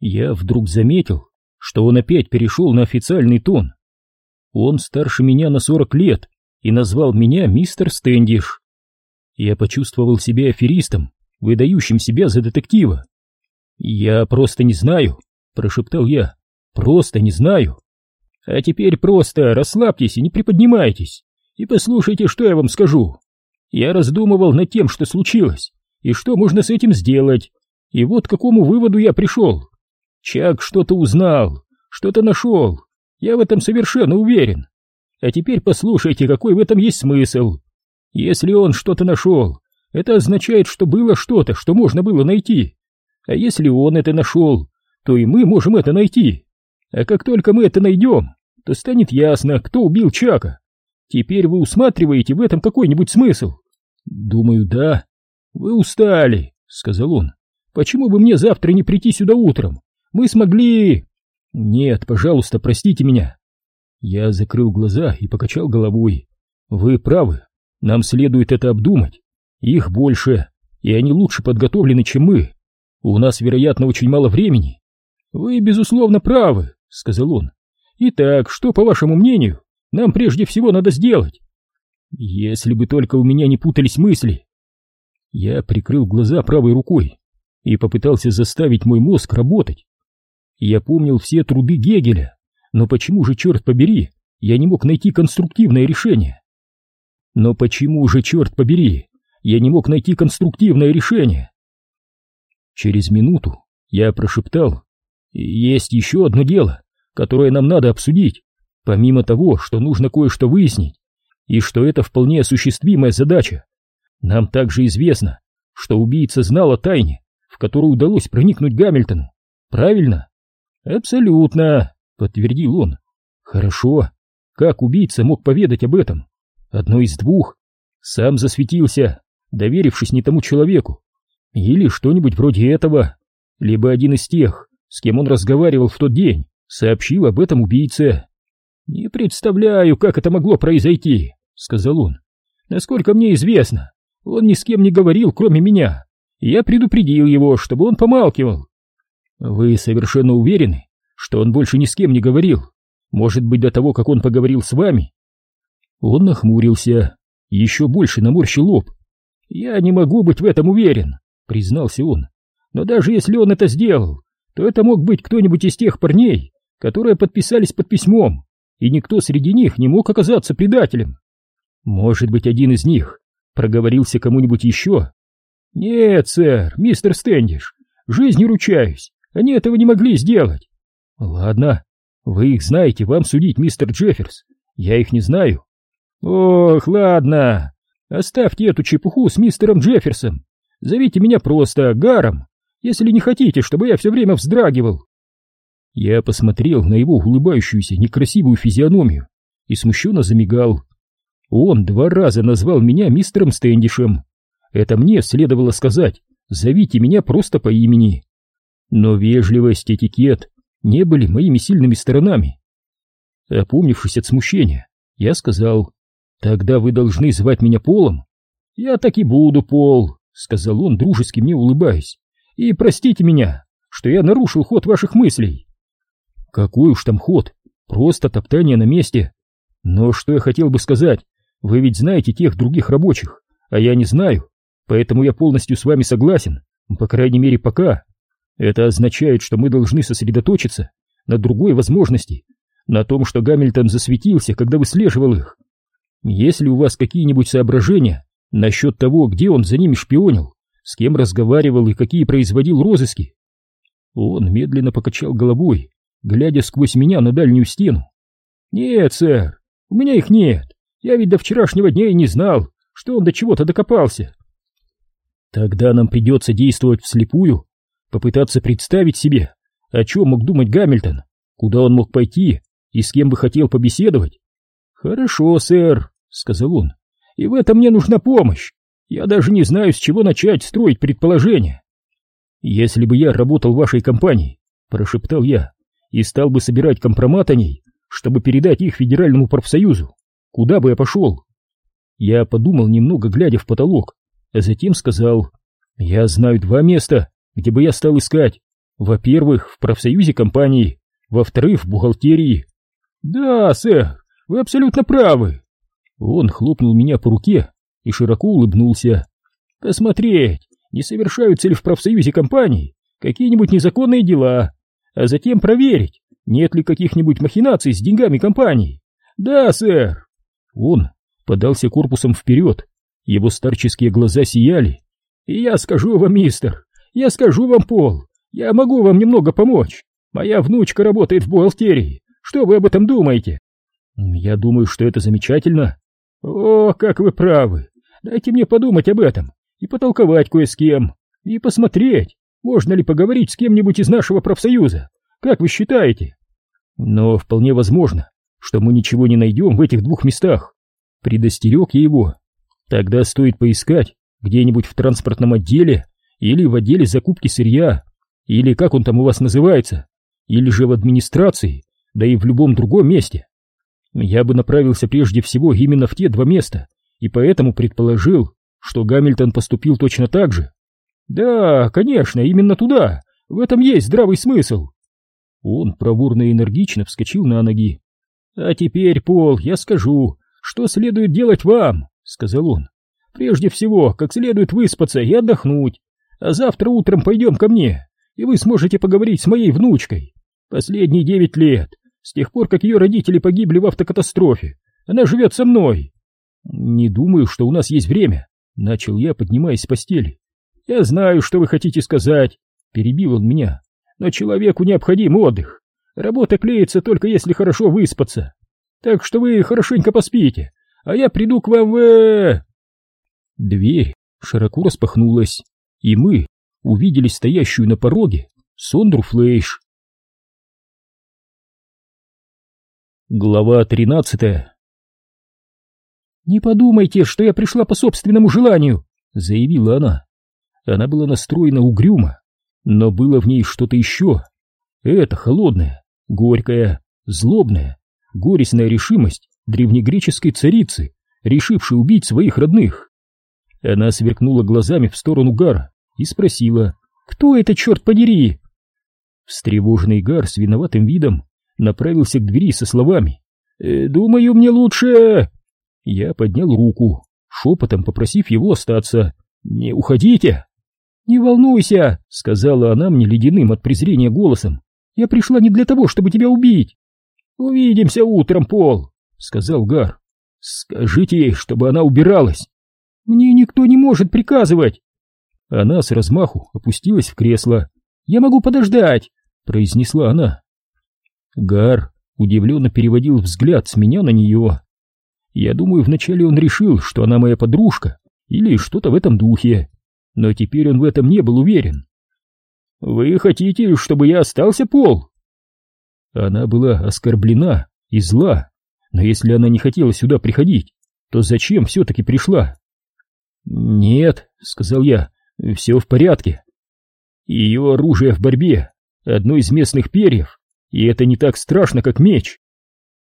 Я вдруг заметил, что он опять перешел на официальный тон. Он старше меня на сорок лет и назвал меня мистер Стэндиш. Я почувствовал себя аферистом, выдающим себя за детектива. «Я просто не знаю», — прошептал я, — «просто не знаю». «А теперь просто расслабьтесь и не приподнимайтесь, и послушайте, что я вам скажу. Я раздумывал над тем, что случилось, и что можно с этим сделать, и вот к какому выводу я пришел. Чак что-то узнал, что-то нашел, я в этом совершенно уверен. А теперь послушайте, какой в этом есть смысл. Если он что-то нашел, это означает, что было что-то, что можно было найти. А если он это нашел, то и мы можем это найти. А как только мы это найдем, то станет ясно, кто убил Чака. Теперь вы усматриваете в этом какой-нибудь смысл? Думаю, да. Вы устали, сказал он. Почему бы мне завтра не прийти сюда утром? Мы смогли... Нет, пожалуйста, простите меня. Я закрыл глаза и покачал головой. Вы правы, нам следует это обдумать. Их больше, и они лучше подготовлены, чем мы. У нас, вероятно, очень мало времени. Вы, безусловно, правы, сказал он. Итак, что, по вашему мнению, нам прежде всего надо сделать? Если бы только у меня не путались мысли. Я прикрыл глаза правой рукой и попытался заставить мой мозг работать. Я помнил все труды Гегеля, но почему же, черт побери, я не мог найти конструктивное решение? Но почему же, черт побери, я не мог найти конструктивное решение? Через минуту я прошептал, есть еще одно дело, которое нам надо обсудить, помимо того, что нужно кое-что выяснить, и что это вполне осуществимая задача. Нам также известно, что убийца знал о тайне, в которую удалось проникнуть Гамильтону. Правильно? Абсолютно, подтвердил он. Хорошо. Как убийца мог поведать об этом? Одно из двух. Сам засветился, доверившись не тому человеку. Или что-нибудь вроде этого. Либо один из тех, с кем он разговаривал в тот день, сообщил об этом убийце. «Не представляю, как это могло произойти», — сказал он. «Насколько мне известно, он ни с кем не говорил, кроме меня. Я предупредил его, чтобы он помалкивал». «Вы совершенно уверены, что он больше ни с кем не говорил? Может быть, до того, как он поговорил с вами?» Он нахмурился, еще больше наморщил лоб. «Я не могу быть в этом уверен», — признался он. «Но даже если он это сделал, то это мог быть кто-нибудь из тех парней, которые подписались под письмом, и никто среди них не мог оказаться предателем. Может быть, один из них проговорился кому-нибудь еще? Нет, сэр, мистер Стэндиш, жизнью ручаюсь, они этого не могли сделать. Ладно, вы их знаете, вам судить, мистер Джефферс, я их не знаю. Ох, ладно, оставьте эту чепуху с мистером Джефферсом, зовите меня просто Гаром, если не хотите, чтобы я все время вздрагивал. Я посмотрел на его улыбающуюся некрасивую физиономию и смущенно замигал. Он два раза назвал меня мистером Стэндишем. Это мне следовало сказать, зовите меня просто по имени. Но вежливость, этикет не были моими сильными сторонами. Опомнившись от смущения, я сказал, «Тогда вы должны звать меня Полом». «Я так и буду, Пол», — сказал он, дружески мне улыбаясь. «И простите меня, что я нарушил ход ваших мыслей». Какой уж там ход, просто топтание на месте. Но что я хотел бы сказать, вы ведь знаете тех других рабочих, а я не знаю, поэтому я полностью с вами согласен, по крайней мере пока. Это означает, что мы должны сосредоточиться на другой возможности, на том, что Гамильтон засветился, когда выслеживал их. Если у вас какие-нибудь соображения насчет того, где он за ними шпионил, с кем разговаривал и какие производил розыски. Он медленно покачал головой, глядя сквозь меня на дальнюю стену. «Нет, сэр, у меня их нет. Я ведь до вчерашнего дня и не знал, что он до чего-то докопался». «Тогда нам придется действовать вслепую, попытаться представить себе, о чем мог думать Гамильтон, куда он мог пойти и с кем бы хотел побеседовать». «Хорошо, сэр», — сказал он, — «и в этом мне нужна помощь. Я даже не знаю, с чего начать строить предположения». «Если бы я работал в вашей компании», — прошептал я, и стал бы собирать компромат о ней, чтобы передать их федеральному профсоюзу. Куда бы я пошел? Я подумал немного, глядя в потолок, а затем сказал, я знаю два места, где бы я стал искать. Во-первых, в профсоюзе компании, во-вторых, в бухгалтерии. Да, сэр, вы абсолютно правы. Он хлопнул меня по руке и широко улыбнулся. Посмотреть, не совершаются ли в профсоюзе компаний какие-нибудь незаконные дела, а затем проверить, нет ли каких-нибудь махинаций с деньгами компании. Да, сэр. Он подался корпусом вперед, его старческие глаза сияли. И я скажу вам, мистер, я скажу вам, Пол, я могу вам немного помочь. Моя внучка работает в бухгалтерии. Что вы об этом думаете? Я думаю, что это замечательно. О, как вы правы. Дайте мне подумать об этом и потолковать кое с кем, и посмотреть, можно ли поговорить с кем-нибудь из нашего профсоюза. Как вы считаете? Но вполне возможно, что мы ничего не найдем в этих двух местах. Предостерег я его. Тогда стоит поискать где-нибудь в транспортном отделе или в отделе закупки сырья, или как он там у вас называется, или же в администрации, да и в любом другом месте. Я бы направился прежде всего именно в те два места, и поэтому предположил, что Гамильтон поступил точно так же. Да, конечно, именно туда, в этом есть здравый смысл. Он проворно и энергично вскочил на ноги. А теперь, Пол, я скажу, что следует делать вам, сказал он. Прежде всего, как следует выспаться и отдохнуть, а завтра утром пойдем ко мне, и вы сможете поговорить с моей внучкой. Последние девять лет, с тех пор, как ее родители погибли в автокатастрофе, она живет со мной. Не думаю, что у нас есть время, начал я, поднимаясь с постели. Я знаю, что вы хотите сказать, перебил он меня, но человеку необходим отдых. Работа клеится только если хорошо выспаться. Так что вы хорошенько поспите, а я приду к вам в... Дверь широко распахнулась, и мы увидели стоящую на пороге Сондру Флейш. Глава тринадцатая «Не подумайте, что я пришла по собственному желанию», — заявила она. Она была настроена угрюмо, но было в ней что-то еще. Это холодная, горькая, злобная, горестная решимость древнегреческой царицы, решившей убить своих родных. Она сверкнула глазами в сторону Гара и спросила, «Кто это, черт подери?» Встревоженный Гар с виноватым видом направился к двери со словами, «Э, «Думаю, мне лучше...» Я поднял руку, шепотом попросив его остаться. «Не уходите!» «Не волнуйся!» — сказала она мне ледяным от презрения голосом. «Я пришла не для того, чтобы тебя убить!» «Увидимся утром, Пол!» — сказал Гар. «Скажите ей, чтобы она убиралась!» «Мне никто не может приказывать!» Она с размаху опустилась в кресло. «Я могу подождать!» — произнесла она. Гар удивленно переводил взгляд с меня на нее. Я думаю, вначале он решил, что она моя подружка или что-то в этом духе, но теперь он в этом не был уверен. «Вы хотите, чтобы я остался, Пол?» Она была оскорблена и зла, но если она не хотела сюда приходить, то зачем все-таки пришла? «Нет», — сказал я, — «все в порядке. Ее оружие в борьбе — одно из местных перьев, и это не так страшно, как меч».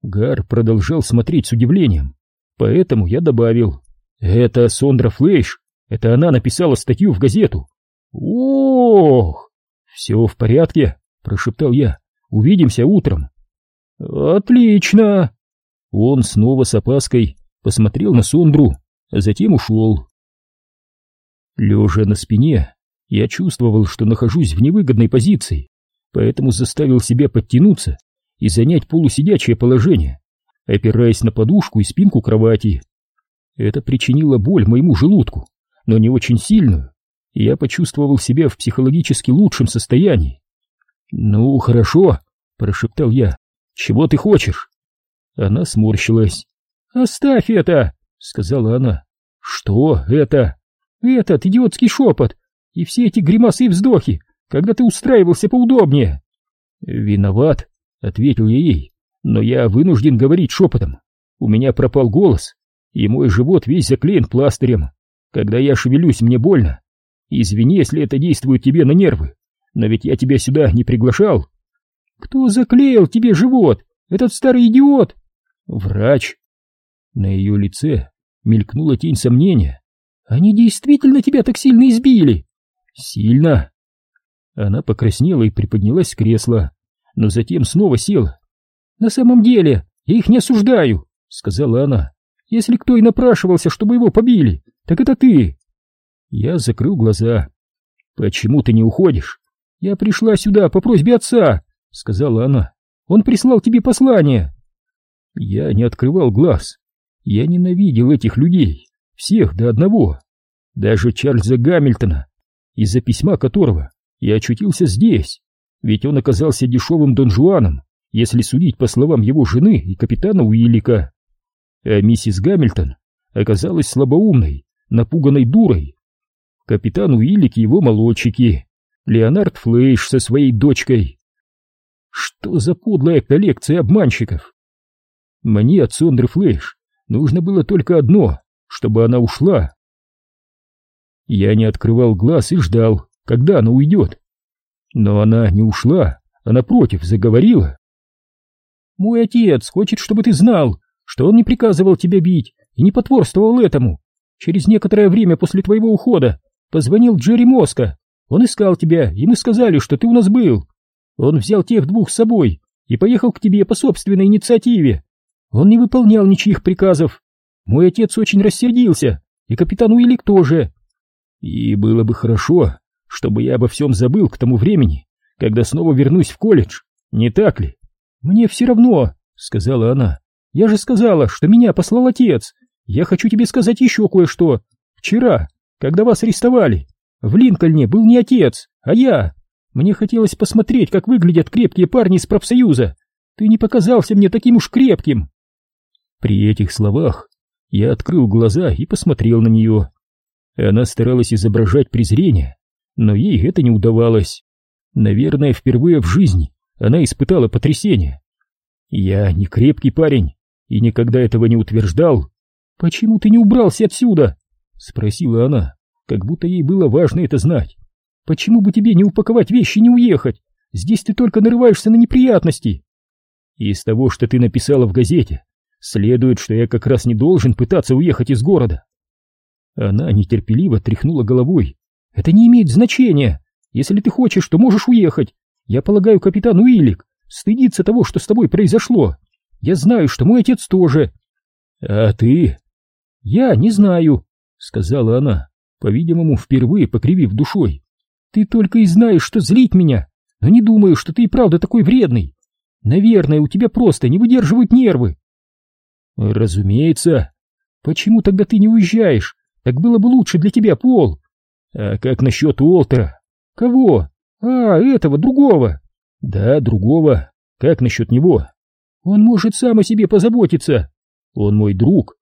Гар продолжал смотреть с удивлением, поэтому я добавил, «Это Сондра Флейш, это она написала статью в газету». «Ох!» «Все в порядке», — прошептал я, «увидимся утром». «Отлично!» Он снова с опаской посмотрел на Сондру, а затем ушел. Лежа на спине, я чувствовал, что нахожусь в невыгодной позиции, поэтому заставил себя подтянуться и занять полусидячее положение, опираясь на подушку и спинку кровати. Это причинило боль моему желудку, но не очень сильную, и я почувствовал себя в психологически лучшем состоянии. «Ну, хорошо», — прошептал я, — «чего ты хочешь?» Она сморщилась. «Оставь это!» — сказала она. «Что это?» «Этот идиотский шепот и все эти гримасы и вздохи, когда ты устраивался поудобнее». «Виноват», — ответил я ей, — «но я вынужден говорить шепотом. У меня пропал голос, и мой живот весь заклеен пластырем. Когда я шевелюсь, мне больно. Извини, если это действует тебе на нервы, но ведь я тебя сюда не приглашал». «Кто заклеил тебе живот? Этот старый идиот?» «Врач». На ее лице мелькнула тень сомнения. «Они действительно тебя так сильно избили?» «Сильно?» Она покраснела и приподнялась с кресла, но затем снова села. «На самом деле, я их не осуждаю», — сказала она. «Если кто и напрашивался, чтобы его побили, так это ты». Я закрыл глаза. «Почему ты не уходишь?» «Я пришла сюда по просьбе отца», — сказала она. «Он прислал тебе послание». Я не открывал глаз. Я ненавидел этих людей, всех до одного. Даже Чарльза Гамильтона, из-за письма которого я очутился здесь, ведь он оказался дешевым Дон Жуаном, если судить по словам его жены и капитана Уиллика. А миссис Гамильтон оказалась слабоумной, напуганной дурой. Капитан Уиллик и его молодчики, Леонард Флейш со своей дочкой. Что за подлая коллекция обманщиков? Мне от Сондры Флейш нужно было только одно, чтобы она ушла. Я не открывал глаз и ждал, когда она уйдет. Но она не ушла, а напротив заговорила. «Мой отец хочет, чтобы ты знал, что он не приказывал тебя бить и не потворствовал этому. Через некоторое время после твоего ухода позвонил Джерри Моска. Он искал тебя, и мы сказали, что ты у нас был. Он взял тех двух с собой и поехал к тебе по собственной инициативе. Он не выполнял ничьих приказов. Мой отец очень рассердился, и капитан Уиллик тоже. И было бы хорошо, чтобы я обо всем забыл к тому времени, когда снова вернусь в колледж, не так ли? Мне все равно, сказала она. Я же сказала, что меня послал отец. Я хочу тебе сказать еще кое-что. Вчера, когда вас арестовали, в Линкольне был не отец, а я. Мне хотелось посмотреть, как выглядят крепкие парни из профсоюза. Ты не показался мне таким уж крепким. При этих словах я открыл глаза и посмотрел на нее. Она старалась изображать презрение, но ей это не удавалось. Наверное, впервые в жизни она испытала потрясение. Я не крепкий парень и никогда этого не утверждал. Почему ты не убрался отсюда? спросила она, как будто ей было важно это знать. Почему бы тебе не упаковать вещи и не уехать? Здесь ты только нарываешься на неприятности. Из того, что ты написала в газете, Следует, что я как раз не должен пытаться уехать из города. Она нетерпеливо тряхнула головой. Это не имеет значения. Если ты хочешь, то можешь уехать. Я полагаю, капитан Уиллик стыдится того, что с тобой произошло. Я знаю, что мой отец тоже. А ты? Я не знаю, сказала она, по-видимому, впервые покривив душой. Ты только и знаешь, что злить меня, но не думаю, что ты и правда такой вредный. Наверное, у тебя просто не выдерживают нервы. Разумеется. Почему тогда ты не уезжаешь? Так было бы лучше для тебя, Пол. А как насчет Уолтера? Кого? А, этого, другого. Да, другого. Как насчет него? Он может сам о себе позаботиться. Он мой друг.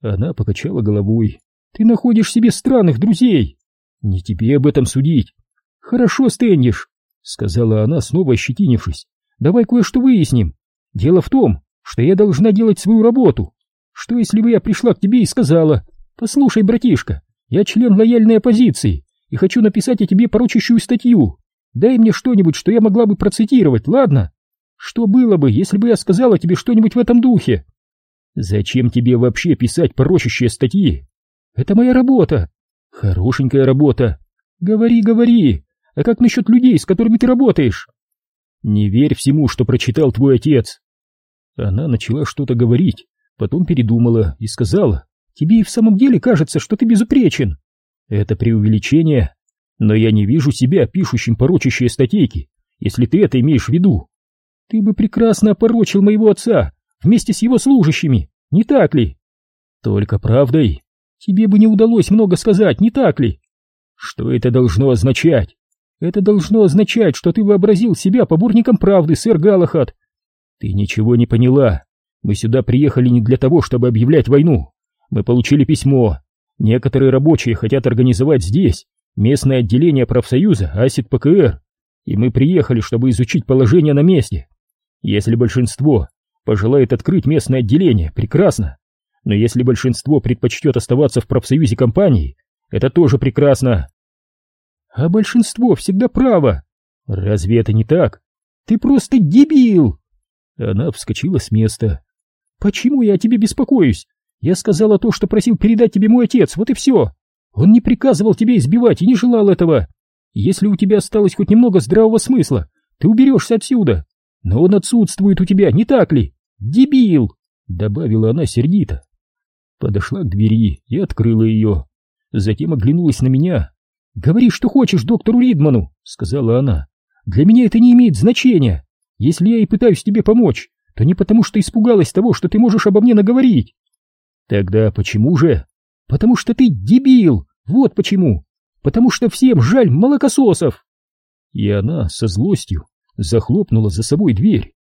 Она покачала головой. Ты находишь себе странных друзей. Не тебе об этом судить. Хорошо, Стэндиш, сказала она, снова ощетинившись. Давай кое-что выясним. Дело в том, что я должна делать свою работу. Что если бы я пришла к тебе и сказала, «Послушай, братишка, я член лояльной оппозиции и хочу написать о тебе порочащую статью. Дай мне что-нибудь, что я могла бы процитировать, ладно? Что было бы, если бы я сказала тебе что-нибудь в этом духе?» «Зачем тебе вообще писать порочащие статьи?» «Это моя работа». «Хорошенькая работа». «Говори, говори. А как насчет людей, с которыми ты работаешь?» «Не верь всему, что прочитал твой отец. Она начала что-то говорить, потом передумала и сказала, «Тебе и в самом деле кажется, что ты безупречен». «Это преувеличение, но я не вижу себя пишущим порочащие статейки, если ты это имеешь в виду. Ты бы прекрасно опорочил моего отца вместе с его служащими, не так ли?» «Только правдой. Тебе бы не удалось много сказать, не так ли?» «Что это должно означать?» «Это должно означать, что ты вообразил себя поборником правды, сэр Галахад, ты ничего не поняла. Мы сюда приехали не для того, чтобы объявлять войну. Мы получили письмо. Некоторые рабочие хотят организовать здесь местное отделение профсоюза АСИД ПКР, и мы приехали, чтобы изучить положение на месте. Если большинство пожелает открыть местное отделение, прекрасно. Но если большинство предпочтет оставаться в профсоюзе компании, это тоже прекрасно. А большинство всегда право. Разве это не так? Ты просто дебил! Она вскочила с места. «Почему я о тебе беспокоюсь? Я сказала то, что просил передать тебе мой отец, вот и все. Он не приказывал тебя избивать и не желал этого. Если у тебя осталось хоть немного здравого смысла, ты уберешься отсюда. Но он отсутствует у тебя, не так ли? Дебил!» Добавила она сердито. Подошла к двери и открыла ее. Затем оглянулась на меня. «Говори, что хочешь доктору Ридману», — сказала она. «Для меня это не имеет значения. Если я и пытаюсь тебе помочь, то не потому, что испугалась того, что ты можешь обо мне наговорить». «Тогда почему же?» «Потому что ты дебил! Вот почему! Потому что всем жаль молокососов!» И она со злостью захлопнула за собой дверь.